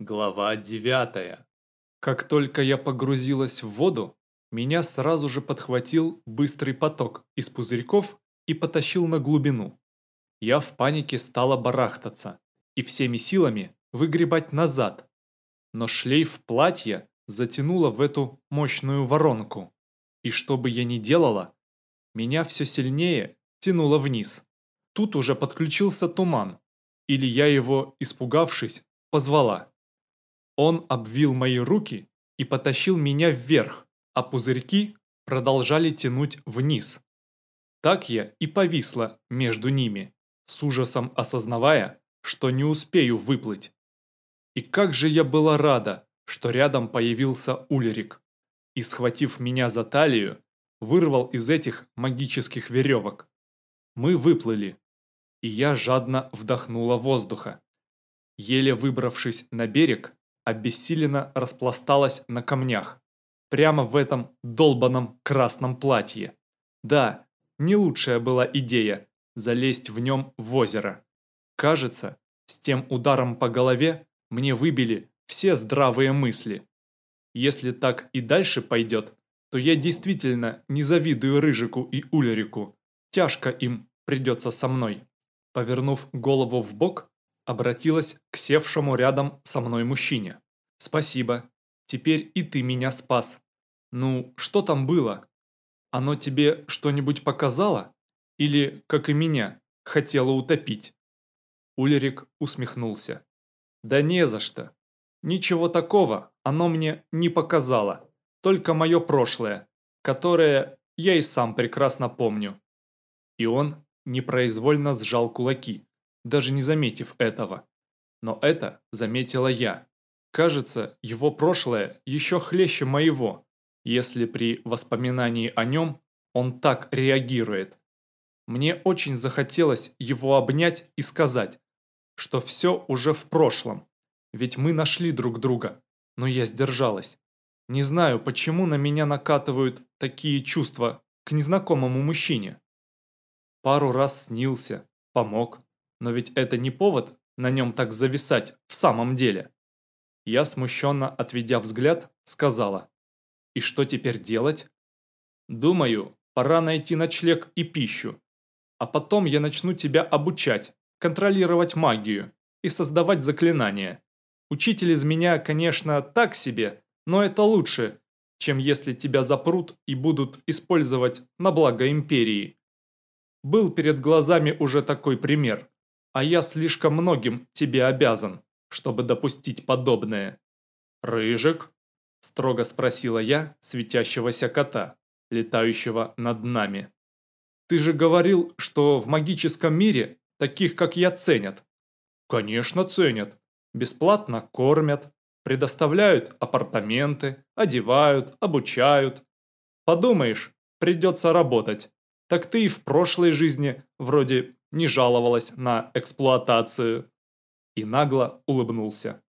Глава 9. Как только я погрузилась в воду, меня сразу же подхватил быстрый поток из пузырьков и потащил на глубину. Я в панике стала барахтаться и всеми силами выгребать назад, но шлейф платья затянуло в эту мощную воронку, и что бы я ни делала, меня все сильнее тянуло вниз. Тут уже подключился туман, или я его, испугавшись, позвала. Он обвил мои руки и потащил меня вверх, а пузырьки продолжали тянуть вниз. Так я и повисла между ними, с ужасом осознавая, что не успею выплыть. И как же я была рада, что рядом появился Ульрик и, схватив меня за талию, вырвал из этих магических веревок. Мы выплыли, и я жадно вдохнула воздуха. Еле выбравшись на берег, обессиленно распласталась на камнях. Прямо в этом долбанном красном платье. Да, не лучшая была идея залезть в нем в озеро. Кажется, с тем ударом по голове мне выбили все здравые мысли. Если так и дальше пойдет, то я действительно не завидую Рыжику и Ульрику. Тяжко им придется со мной. Повернув голову в бок, обратилась к севшему рядом со мной мужчине. «Спасибо. Теперь и ты меня спас. Ну, что там было? Оно тебе что-нибудь показало? Или, как и меня, хотело утопить?» Ульрик усмехнулся. «Да не за что. Ничего такого оно мне не показало. Только мое прошлое, которое я и сам прекрасно помню». И он непроизвольно сжал кулаки даже не заметив этого. Но это заметила я. Кажется, его прошлое еще хлеще моего, если при воспоминании о нем он так реагирует. Мне очень захотелось его обнять и сказать, что все уже в прошлом, ведь мы нашли друг друга, но я сдержалась. Не знаю, почему на меня накатывают такие чувства к незнакомому мужчине. Пару раз снился, помог, но ведь это не повод на нем так зависать в самом деле. Я, смущенно отведя взгляд, сказала. И что теперь делать? Думаю, пора найти ночлег и пищу. А потом я начну тебя обучать, контролировать магию и создавать заклинания. Учитель из меня, конечно, так себе, но это лучше, чем если тебя запрут и будут использовать на благо империи. Был перед глазами уже такой пример а я слишком многим тебе обязан, чтобы допустить подобное». «Рыжик?» – строго спросила я светящегося кота, летающего над нами. «Ты же говорил, что в магическом мире таких, как я, ценят». «Конечно ценят. Бесплатно кормят, предоставляют апартаменты, одевают, обучают. Подумаешь, придется работать. Так ты и в прошлой жизни вроде не жаловалась на эксплуатацию. И нагло улыбнулся.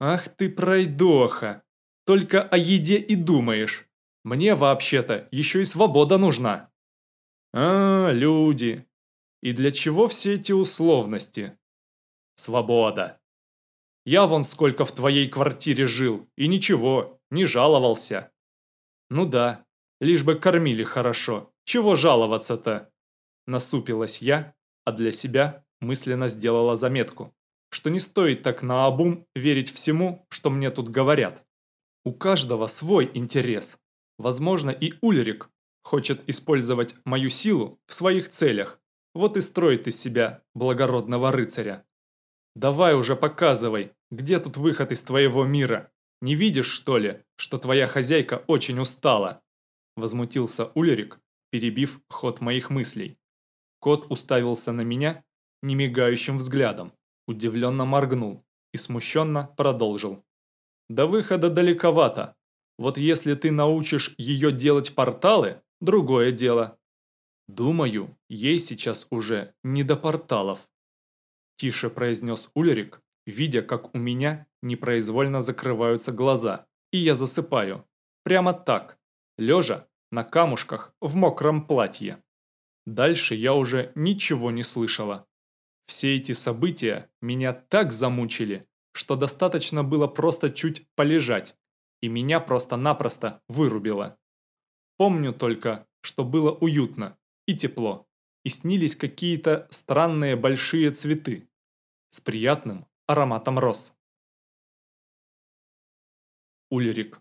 «Ах ты пройдоха! Только о еде и думаешь. Мне вообще-то еще и свобода нужна». «А, люди! И для чего все эти условности?» «Свобода. Я вон сколько в твоей квартире жил, и ничего, не жаловался». «Ну да, лишь бы кормили хорошо. Чего жаловаться-то?» Насупилась я а для себя мысленно сделала заметку, что не стоит так наобум верить всему, что мне тут говорят. У каждого свой интерес. Возможно, и Ульрик хочет использовать мою силу в своих целях, вот и строит из себя благородного рыцаря. Давай уже показывай, где тут выход из твоего мира. Не видишь, что ли, что твоя хозяйка очень устала?» Возмутился Ульрик, перебив ход моих мыслей. Кот уставился на меня немигающим взглядом, удивленно моргнул и смущенно продолжил. До выхода далековато. Вот если ты научишь ее делать порталы, другое дело. Думаю, ей сейчас уже не до порталов. Тише произнес Ульрик, видя, как у меня непроизвольно закрываются глаза, и я засыпаю. Прямо так, лежа на камушках в мокром платье. Дальше я уже ничего не слышала. Все эти события меня так замучили, что достаточно было просто чуть полежать, и меня просто-напросто вырубило. Помню только, что было уютно и тепло, и снились какие-то странные большие цветы с приятным ароматом роз. Ульрик.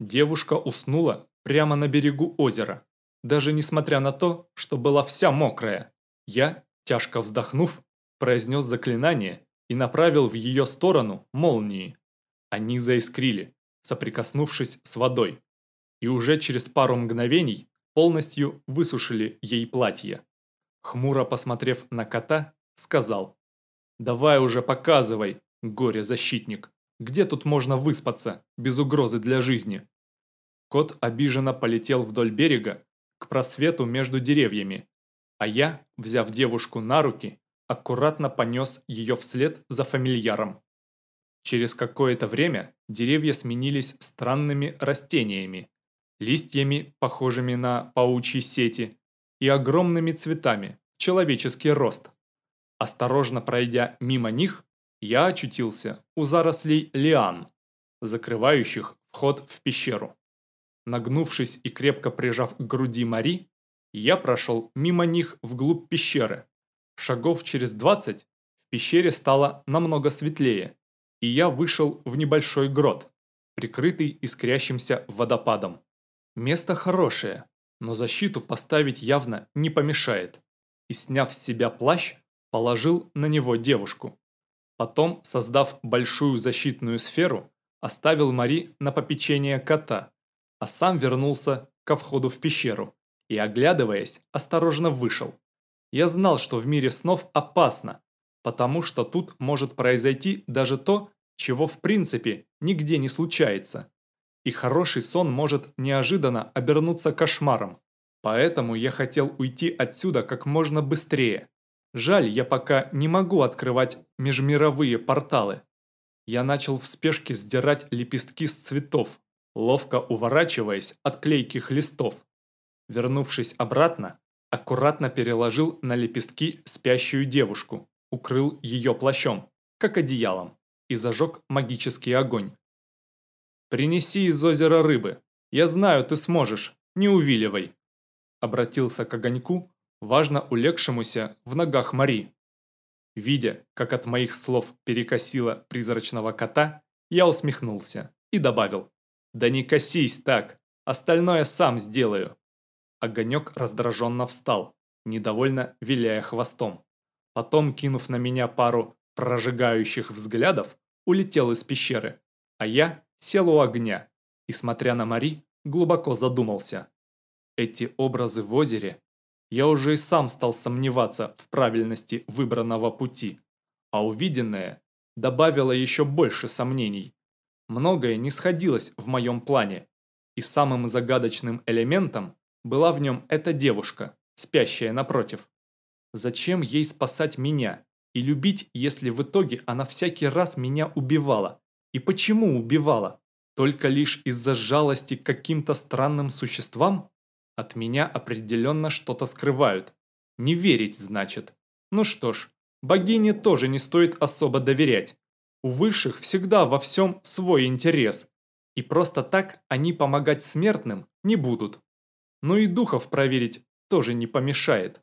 Девушка уснула прямо на берегу озера, даже несмотря на то, что была вся мокрая. Я, тяжко вздохнув, произнес заклинание и направил в ее сторону молнии. Они заискрили, соприкоснувшись с водой, и уже через пару мгновений полностью высушили ей платье. Хмуро посмотрев на кота, сказал, «Давай уже показывай, горе-защитник, где тут можно выспаться, без угрозы для жизни?» Кот обиженно полетел вдоль берега, к просвету между деревьями, а я, взяв девушку на руки, аккуратно понес ее вслед за фамильяром. Через какое-то время деревья сменились странными растениями, листьями, похожими на паучьи сети, и огромными цветами, человеческий рост. Осторожно пройдя мимо них, я очутился у зарослей лиан, закрывающих вход в пещеру. Нагнувшись и крепко прижав к груди Мари, я прошел мимо них вглубь пещеры. Шагов через двадцать в пещере стало намного светлее, и я вышел в небольшой грот, прикрытый искрящимся водопадом. Место хорошее, но защиту поставить явно не помешает. И сняв с себя плащ, положил на него девушку. Потом, создав большую защитную сферу, оставил Мари на попечение кота, а сам вернулся ко входу в пещеру и, оглядываясь, осторожно вышел. Я знал, что в мире снов опасно, потому что тут может произойти даже то, чего в принципе нигде не случается. И хороший сон может неожиданно обернуться кошмаром. Поэтому я хотел уйти отсюда как можно быстрее. Жаль, я пока не могу открывать межмировые порталы. Я начал в спешке сдирать лепестки с цветов, ловко уворачиваясь от клейких листов. Вернувшись обратно, аккуратно переложил на лепестки спящую девушку, укрыл ее плащом, как одеялом, и зажег магический огонь. «Принеси из озера рыбы. Я знаю, ты сможешь. Не увиливай!» Обратился к огоньку, важно улегшемуся в ногах Мари. Видя, как от моих слов перекосило призрачного кота, я усмехнулся и добавил. «Да не косись так, остальное сам сделаю». Огонек раздраженно встал, недовольно виляя хвостом. Потом, кинув на меня пару прожигающих взглядов, улетел из пещеры, а я сел у огня и, смотря на Мари, глубоко задумался. Эти образы в озере, я уже и сам стал сомневаться в правильности выбранного пути, а увиденное добавило еще больше сомнений. Многое не сходилось в моем плане, и самым загадочным элементом была в нем эта девушка, спящая напротив. Зачем ей спасать меня и любить, если в итоге она всякий раз меня убивала? И почему убивала? Только лишь из-за жалости к каким-то странным существам? От меня определенно что-то скрывают. Не верить, значит. Ну что ж, богине тоже не стоит особо доверять. У высших всегда во всем свой интерес. И просто так они помогать смертным не будут. Но и духов проверить тоже не помешает.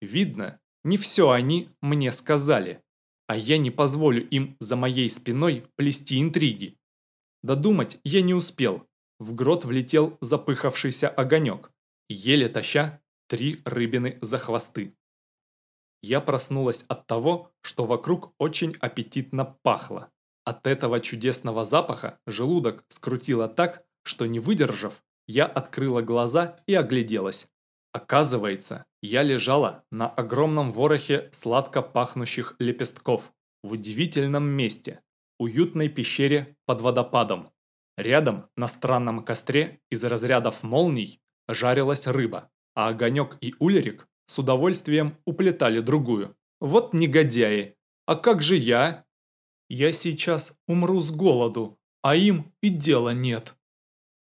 Видно, не все они мне сказали, а я не позволю им за моей спиной плести интриги. Додумать я не успел. В грот влетел запыхавшийся огонек, еле таща три рыбины за хвосты. Я проснулась от того, что вокруг очень аппетитно пахло. От этого чудесного запаха желудок скрутило так, что не выдержав, я открыла глаза и огляделась. Оказывается, я лежала на огромном ворохе сладко пахнущих лепестков в удивительном месте, уютной пещере под водопадом. Рядом на странном костре из разрядов молний жарилась рыба, а Огонек и Ульрик с удовольствием уплетали другую. Вот негодяи! А как же я? Я сейчас умру с голоду, а им и дела нет.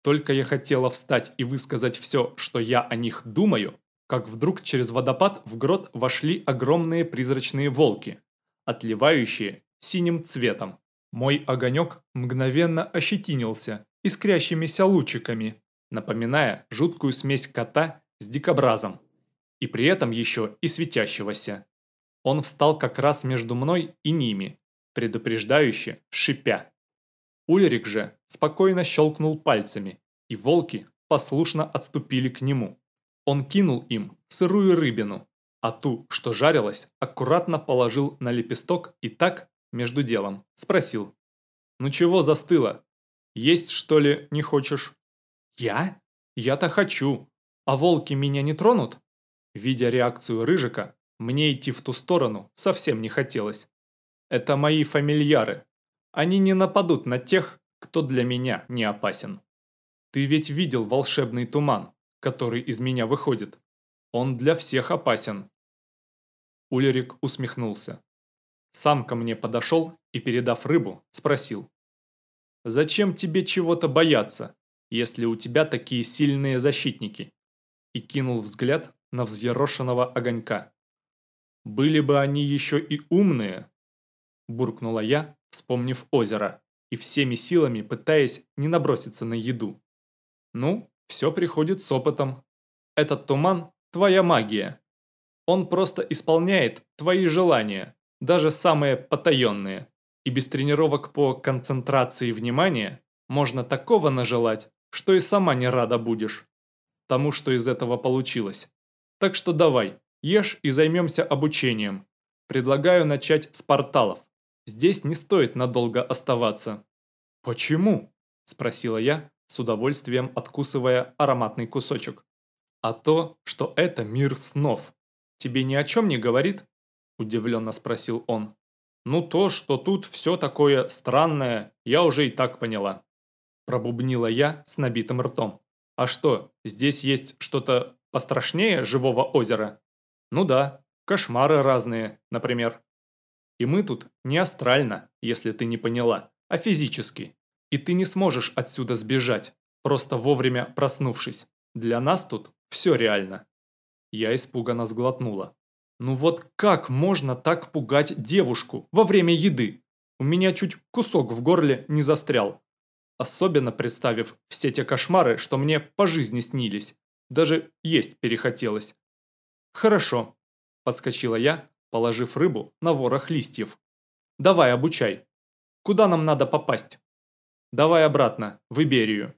Только я хотела встать и высказать все, что я о них думаю, как вдруг через водопад в грот вошли огромные призрачные волки, отливающие синим цветом. Мой огонек мгновенно ощетинился искрящимися лучиками, напоминая жуткую смесь кота с дикобразом, и при этом еще и светящегося. Он встал как раз между мной и ними, предупреждающе шипя. Ульрик же спокойно щелкнул пальцами, и волки послушно отступили к нему. Он кинул им сырую рыбину, а ту, что жарилась, аккуратно положил на лепесток и так, между делом, спросил. «Ну чего застыло? Есть, что ли, не хочешь?» «Я? Я-то хочу. А волки меня не тронут?» Видя реакцию Рыжика, мне идти в ту сторону совсем не хотелось. Это мои фамильяры. Они не нападут на тех, кто для меня не опасен. Ты ведь видел волшебный туман, который из меня выходит. Он для всех опасен. Улерик усмехнулся. Сам ко мне подошел и, передав рыбу, спросил. «Зачем тебе чего-то бояться, если у тебя такие сильные защитники?» И кинул взгляд на взъерошенного огонька. «Были бы они еще и умные!» Буркнула я, вспомнив озеро, и всеми силами пытаясь не наброситься на еду. «Ну, все приходит с опытом. Этот туман – твоя магия. Он просто исполняет твои желания, даже самые потаенные. И без тренировок по концентрации внимания можно такого нажелать, что и сама не рада будешь. Тому, что из этого получилось. Так что давай, ешь и займемся обучением. Предлагаю начать с порталов. Здесь не стоит надолго оставаться. Почему? Спросила я, с удовольствием откусывая ароматный кусочек. А то, что это мир снов. Тебе ни о чем не говорит? Удивленно спросил он. Ну то, что тут все такое странное, я уже и так поняла. Пробубнила я с набитым ртом. А что, здесь есть что-то пострашнее живого озера? Ну да, кошмары разные, например. И мы тут не астрально, если ты не поняла, а физически. И ты не сможешь отсюда сбежать, просто вовремя проснувшись. Для нас тут все реально. Я испуганно сглотнула. Ну вот как можно так пугать девушку во время еды? У меня чуть кусок в горле не застрял. Особенно представив все те кошмары, что мне по жизни снились. Даже есть перехотелось. «Хорошо», – подскочила я, положив рыбу на ворох листьев. «Давай, обучай. Куда нам надо попасть?» «Давай обратно, в Иберию».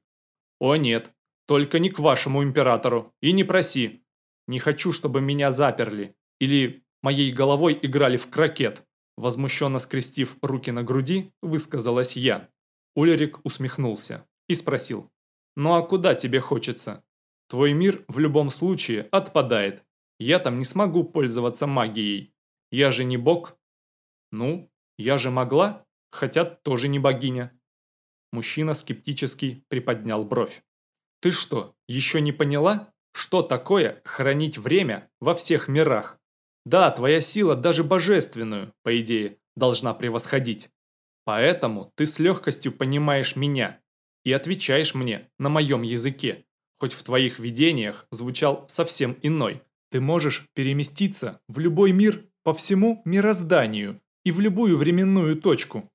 «О нет, только не к вашему императору и не проси. Не хочу, чтобы меня заперли или моей головой играли в крокет». Возмущенно скрестив руки на груди, высказалась я. Улерик усмехнулся и спросил. «Ну а куда тебе хочется? Твой мир в любом случае отпадает. Я там не смогу пользоваться магией. Я же не бог. Ну, я же могла, хотя тоже не богиня. Мужчина скептически приподнял бровь. Ты что, еще не поняла, что такое хранить время во всех мирах? Да, твоя сила даже божественную, по идее, должна превосходить. Поэтому ты с легкостью понимаешь меня и отвечаешь мне на моем языке, хоть в твоих видениях звучал совсем иной. Ты можешь переместиться в любой мир по всему мирозданию и в любую временную точку.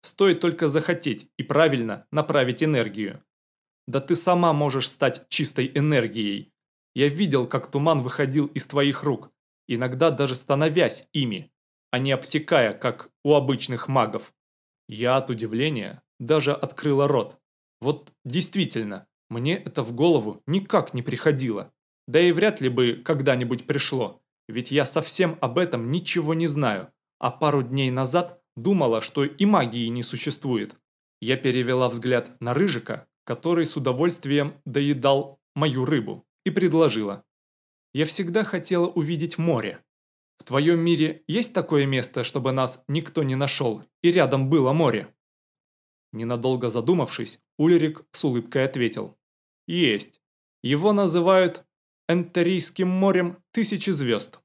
Стоит только захотеть и правильно направить энергию. Да ты сама можешь стать чистой энергией. Я видел, как туман выходил из твоих рук, иногда даже становясь ими, а не обтекая, как у обычных магов. Я от удивления даже открыла рот. Вот действительно, мне это в голову никак не приходило. Да и вряд ли бы когда-нибудь пришло, ведь я совсем об этом ничего не знаю, а пару дней назад думала, что и магии не существует. Я перевела взгляд на Рыжика, который с удовольствием доедал мою рыбу, и предложила. Я всегда хотела увидеть море. В твоем мире есть такое место, чтобы нас никто не нашел, и рядом было море? Ненадолго задумавшись, Улерик с улыбкой ответил. Есть. Его называют Энтерийским морем тысячи звезд.